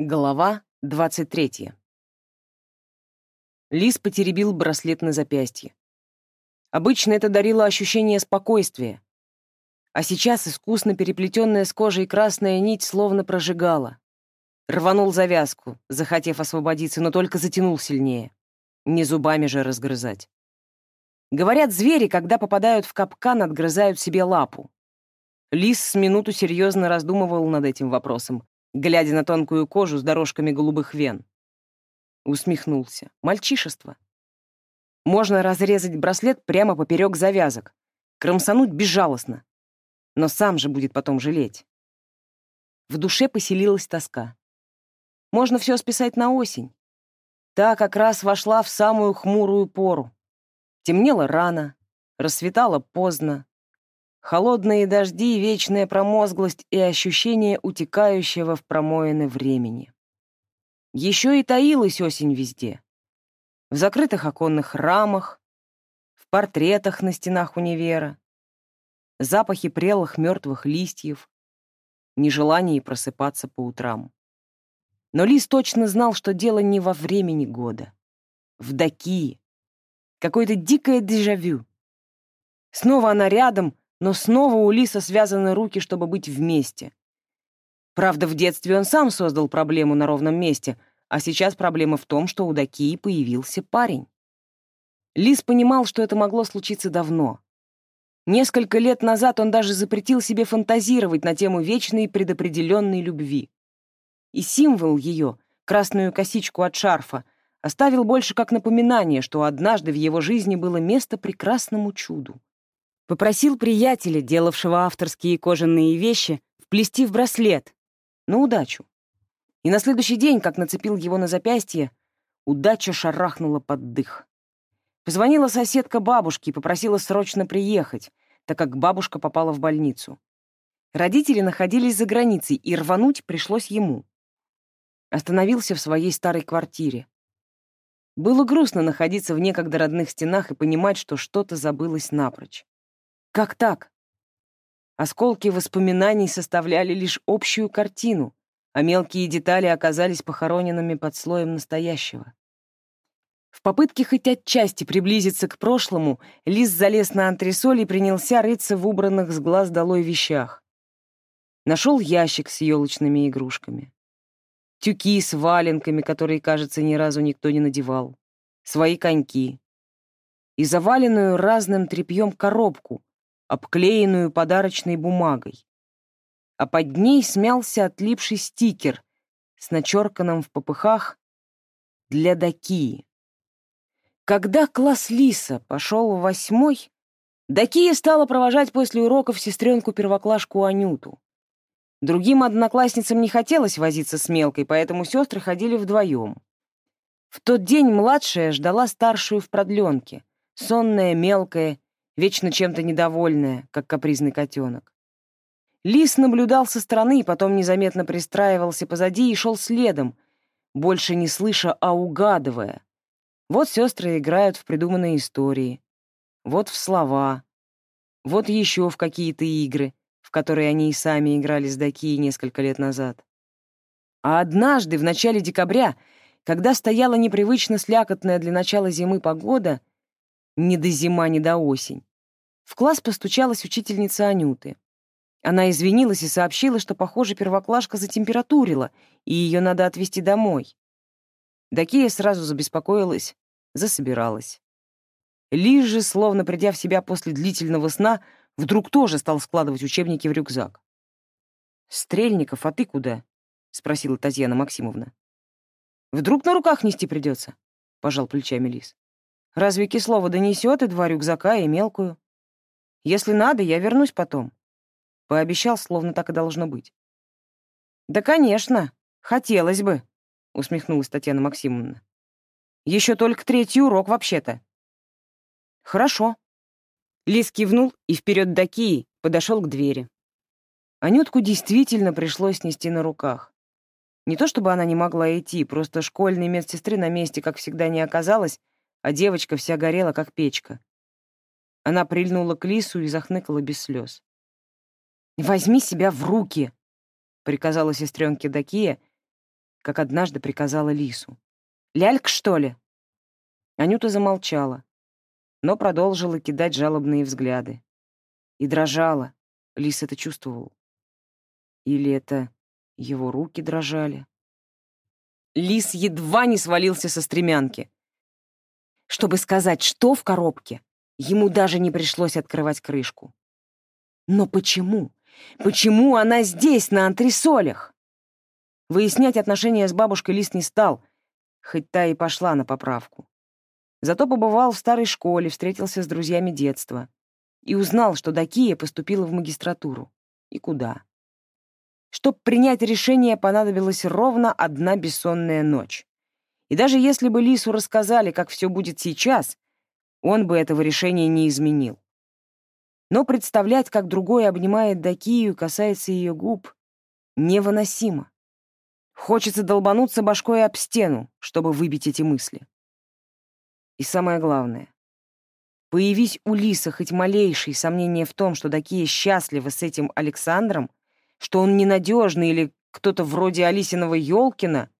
Глава 23. Лис потеребил браслет на запястье. Обычно это дарило ощущение спокойствия, а сейчас искусно переплетенная с кожей красная нить словно прожигала. Рванул завязку, захотев освободиться, но только затянул сильнее. Не зубами же разгрызать. Говорят, звери, когда попадают в капкан, отгрызают себе лапу. Лис с минуту серьезно раздумывал над этим вопросом, глядя на тонкую кожу с дорожками голубых вен. Усмехнулся. Мальчишество. Можно разрезать браслет прямо поперек завязок, кромсануть безжалостно. Но сам же будет потом жалеть. В душе поселилась тоска. Можно все списать на осень. Та как раз вошла в самую хмурую пору. Темнело рано, рассветало поздно, Холодные дожди, вечная промозглость и ощущение утекающего в промоины времени. Еще и таилась осень везде. В закрытых оконных рамах, в портретах на стенах универа, запахи прелых мертвых листьев, нежелание просыпаться по утрам. Но Лис точно знал, что дело не во времени года. В Дакии. Какое-то дикое дежавю. Снова она рядом, но снова у Лиса связаны руки, чтобы быть вместе. Правда, в детстве он сам создал проблему на ровном месте, а сейчас проблема в том, что у Дакии появился парень. Лис понимал, что это могло случиться давно. Несколько лет назад он даже запретил себе фантазировать на тему вечной предопределенной любви. И символ ее, красную косичку от шарфа, оставил больше как напоминание, что однажды в его жизни было место прекрасному чуду. Попросил приятеля, делавшего авторские кожаные вещи, вплести в браслет. На удачу. И на следующий день, как нацепил его на запястье, удача шарахнула под дых. Позвонила соседка бабушки и попросила срочно приехать, так как бабушка попала в больницу. Родители находились за границей, и рвануть пришлось ему. Остановился в своей старой квартире. Было грустно находиться в некогда родных стенах и понимать, что что-то забылось напрочь. Как так? Осколки воспоминаний составляли лишь общую картину, а мелкие детали оказались похороненными под слоем настоящего. В попытке хоть отчасти приблизиться к прошлому, Лис залез на антресоль и принялся рыться в убранных с глаз долой вещах. Нашел ящик с елочными игрушками. Тюки с валенками, которые, кажется, ни разу никто не надевал. Свои коньки. И заваленную разным тряпьем коробку, обклеенную подарочной бумагой. А под ней смялся отлипший стикер с начерканным в попыхах «Для Дакии». Когда класс Лиса пошел в восьмой, Дакия стала провожать после уроков сестренку-первоклашку Анюту. Другим одноклассницам не хотелось возиться с мелкой, поэтому сестры ходили вдвоем. В тот день младшая ждала старшую в продленке, сонная, мелкая вечно чем-то недовольная, как капризный котенок. Лис наблюдал со стороны, потом незаметно пристраивался позади и шел следом, больше не слыша, а угадывая. Вот сестры играют в придуманные истории, вот в слова, вот еще в какие-то игры, в которые они и сами играли с Дакией несколько лет назад. А однажды, в начале декабря, когда стояла непривычно слякотная для начала зимы погода, не до зима, не до осень, в класс постучалась учительница Анюты. Она извинилась и сообщила, что, похоже, первоклашка затемпературила, и ее надо отвезти домой. Дакия сразу забеспокоилась, засобиралась. Лишь же, словно придя в себя после длительного сна, вдруг тоже стал складывать учебники в рюкзак. «Стрельников, а ты куда?» — спросила Татьяна Максимовна. «Вдруг на руках нести придется?» — пожал плечами Лис. «Разве Кислова донесет и два рюкзака, и мелкую?» Если надо, я вернусь потом. Пообещал, словно так и должно быть. Да, конечно, хотелось бы, усмехнулась Татьяна Максимовна. Еще только третий урок вообще-то. Хорошо. Лис кивнул и вперед до Кии подошел к двери. Анютку действительно пришлось нести на руках. Не то чтобы она не могла идти, просто школьной медсестры на месте, как всегда, не оказалось, а девочка вся горела, как печка. Она прильнула к лису и захныкала без слез. «Возьми себя в руки!» — приказала сестренке Дакия как однажды приказала Лису. «Ляльк, что ли?» Анюта замолчала, но продолжила кидать жалобные взгляды. И дрожала. Лис это чувствовал. Или это его руки дрожали? Лис едва не свалился со стремянки. Чтобы сказать, что в коробке, ему даже не пришлось открывать крышку. Но почему? Почему она здесь, на антресолях? Выяснять отношения с бабушкой Лис не стал, хоть та и пошла на поправку. Зато побывал в старой школе, встретился с друзьями детства и узнал, что Дакия поступила в магистратуру. И куда? Чтоб принять решение, понадобилась ровно одна бессонная ночь. И даже если бы Лису рассказали, как все будет сейчас, он бы этого решения не изменил. Но представлять, как другой обнимает Дакию, касается ее губ, невыносимо. Хочется долбануться башкой об стену, чтобы выбить эти мысли. И самое главное, появись у Лиса хоть малейшие сомнения в том, что Дакия счастлива с этим Александром, что он ненадежный или кто-то вроде Алисиного Ёлкина,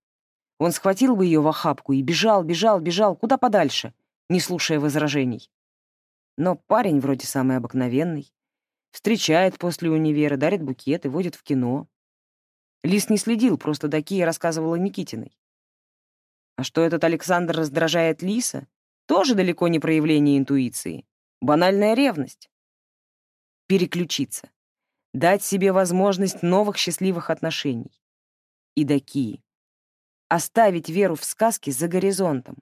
он схватил бы ее в охапку и бежал, бежал, бежал, куда подальше, не слушая возражений. Но парень вроде самый обыкновенный. Встречает после универа, дарит букеты, водит в кино. Лис не следил, просто Дакия рассказывала Никитиной. А что этот Александр раздражает Лиса, тоже далеко не проявление интуиции. Банальная ревность. Переключиться. Дать себе возможность новых счастливых отношений. И Дакии. Оставить веру в сказки за горизонтом.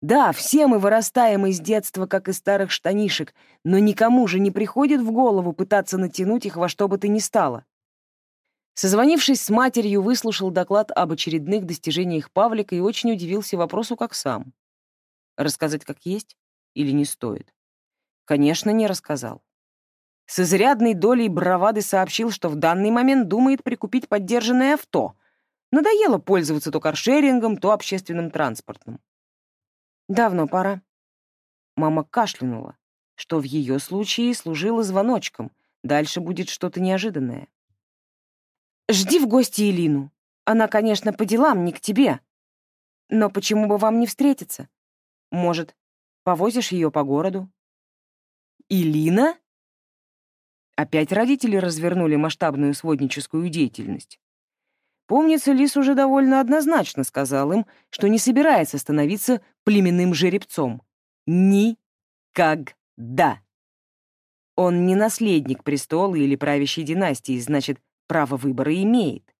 Да, все мы вырастаем из детства, как из старых штанишек, но никому же не приходит в голову пытаться натянуть их во что бы то ни стало. Созвонившись с матерью, выслушал доклад об очередных достижениях Павлика и очень удивился вопросу, как сам. Рассказать как есть или не стоит? Конечно, не рассказал. С изрядной долей бравады сообщил, что в данный момент думает прикупить поддержанное авто. Надоело пользоваться то каршерингом, то общественным транспортом. Давно пора. Мама кашлянула, что в ее случае служило звоночком. Дальше будет что-то неожиданное. Жди в гости Элину. Она, конечно, по делам, не к тебе. Но почему бы вам не встретиться? Может, повозишь ее по городу? Илина? Опять родители развернули масштабную сводническую деятельность. Помнится, Лис уже довольно однозначно сказал им, что не собирается становиться племенным жеребцом. Никогда. Он не наследник престола или правящей династии, значит, право выбора имеет.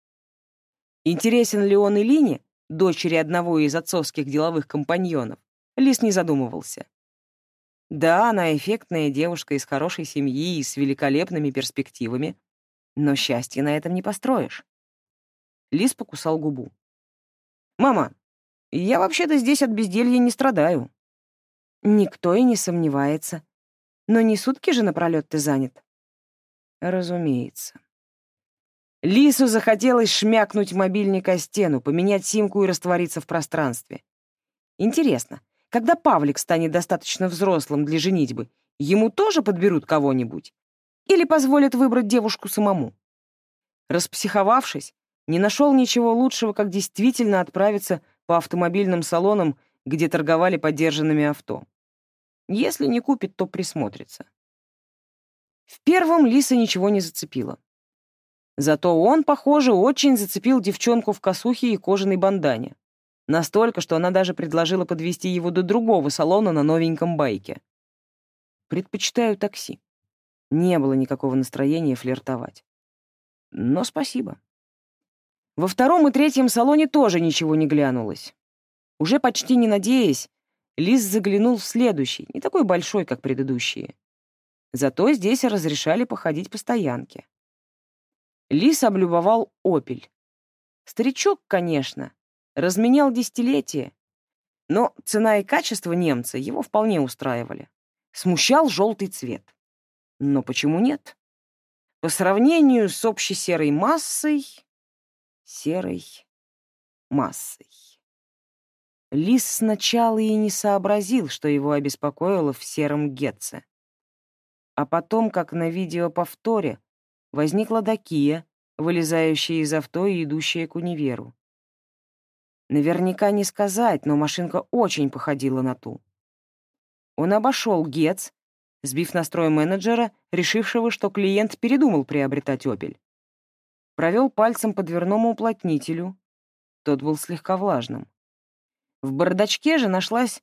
Интересен ли он Илине, дочери одного из отцовских деловых компаньонов, Лис не задумывался. Да, она эффектная девушка из хорошей семьи и с великолепными перспективами, но счастье на этом не построишь. Лис покусал губу. «Мама, я вообще-то здесь от безделья не страдаю». «Никто и не сомневается. Но не сутки же напролёт ты занят». «Разумеется». Лису захотелось шмякнуть мобильник о стену, поменять симку и раствориться в пространстве. Интересно, когда Павлик станет достаточно взрослым для женитьбы, ему тоже подберут кого-нибудь? Или позволят выбрать девушку самому? Распсиховавшись, не нашел ничего лучшего, как действительно отправиться по автомобильным салонам, где торговали подержанными авто. Если не купит, то присмотрится. В первом Лиса ничего не зацепила. Зато он, похоже, очень зацепил девчонку в косухе и кожаной бандане. Настолько, что она даже предложила подвести его до другого салона на новеньком байке. Предпочитаю такси. Не было никакого настроения флиртовать. Но спасибо. Во втором и третьем салоне тоже ничего не глянулось. Уже почти не надеясь, Лис заглянул в следующий, не такой большой, как предыдущие. Зато здесь разрешали походить по стоянке. Лис облюбовал «Опель». Старичок, конечно, разменял десятилетие, но цена и качество немца его вполне устраивали. Смущал желтый цвет. Но почему нет? По сравнению с общей серой массой серой массой. Лис сначала и не сообразил, что его обеспокоило в сером Гетце. А потом, как на видеоповторе, возникла Дакия, вылезающая из авто и идущая к универу. Наверняка не сказать, но машинка очень походила на ту. Он обошел Гец, сбив настрой менеджера, решившего, что клиент передумал приобретать «Опель». Провел пальцем по дверному уплотнителю. Тот был слегка влажным. В бардачке же нашлась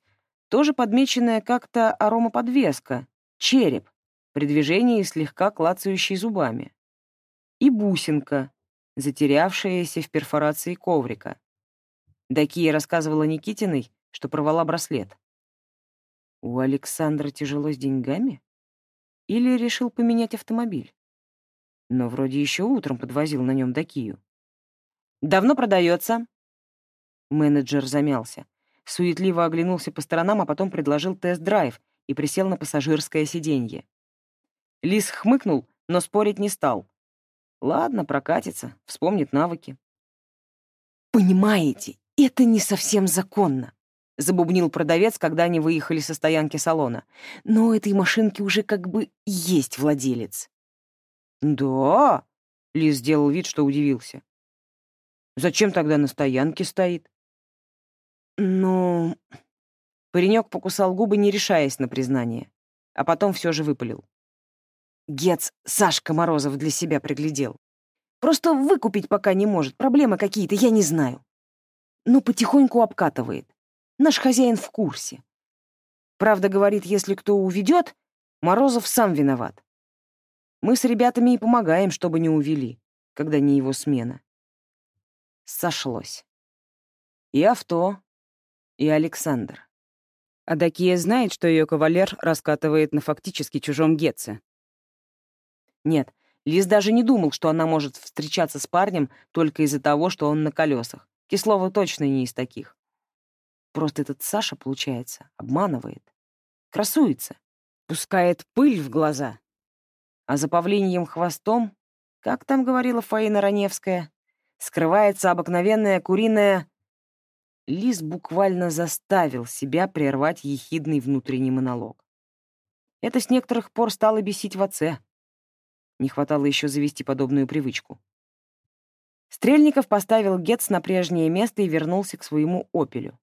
тоже подмеченная как-то аромаподвеска, череп, при движении слегка клацающий зубами. И бусинка, затерявшаяся в перфорации коврика. Дакия рассказывала Никитиной, что порвала браслет. У Александра тяжело с деньгами? Или решил поменять автомобиль? Но вроде еще утром подвозил на нем Дакию. «Давно продается?» Менеджер замялся. Суетливо оглянулся по сторонам, а потом предложил тест-драйв и присел на пассажирское сиденье. Лис хмыкнул, но спорить не стал. Ладно, прокатится, вспомнит навыки. «Понимаете, это не совсем законно», — забубнил продавец, когда они выехали со стоянки салона. «Но этой машинки уже как бы есть владелец». «Да?» — Лис сделал вид, что удивился. «Зачем тогда на стоянке стоит?» «Ну...» Паренек покусал губы, не решаясь на признание, а потом все же выпалил. Гец Сашка Морозов для себя приглядел. Просто выкупить пока не может, проблемы какие-то, я не знаю. Но потихоньку обкатывает. Наш хозяин в курсе. Правда, говорит, если кто уведет, Морозов сам виноват. Мы с ребятами и помогаем, чтобы не увели, когда не его смена. Сошлось. И авто, и Александр. Адакия знает, что ее кавалер раскатывает на фактически чужом Гетце. Нет, Лис даже не думал, что она может встречаться с парнем только из-за того, что он на колесах. Кислова точно не из таких. Просто этот Саша, получается, обманывает. Красуется. Пускает пыль в глаза. А за павлиньим хвостом, как там говорила Фаина Раневская, скрывается обыкновенная куриная Лис буквально заставил себя прервать ехидный внутренний монолог. Это с некоторых пор стало бесить в отце. Не хватало еще завести подобную привычку. Стрельников поставил Гетц на прежнее место и вернулся к своему «Опелю».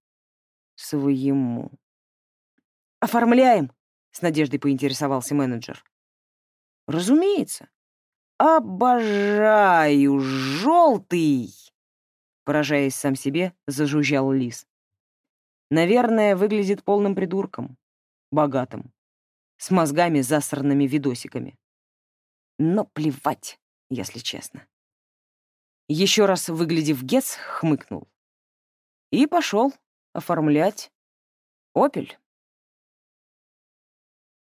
Своему. «Оформляем?» — с надеждой поинтересовался менеджер. «Разумеется. Обожаю желтый!» поражаясь сам себе, зажужжал лис. Наверное, выглядит полным придурком, богатым, с мозгами засранными видосиками. Но плевать, если честно. Еще раз выглядев Гец, хмыкнул. И пошел оформлять «Опель».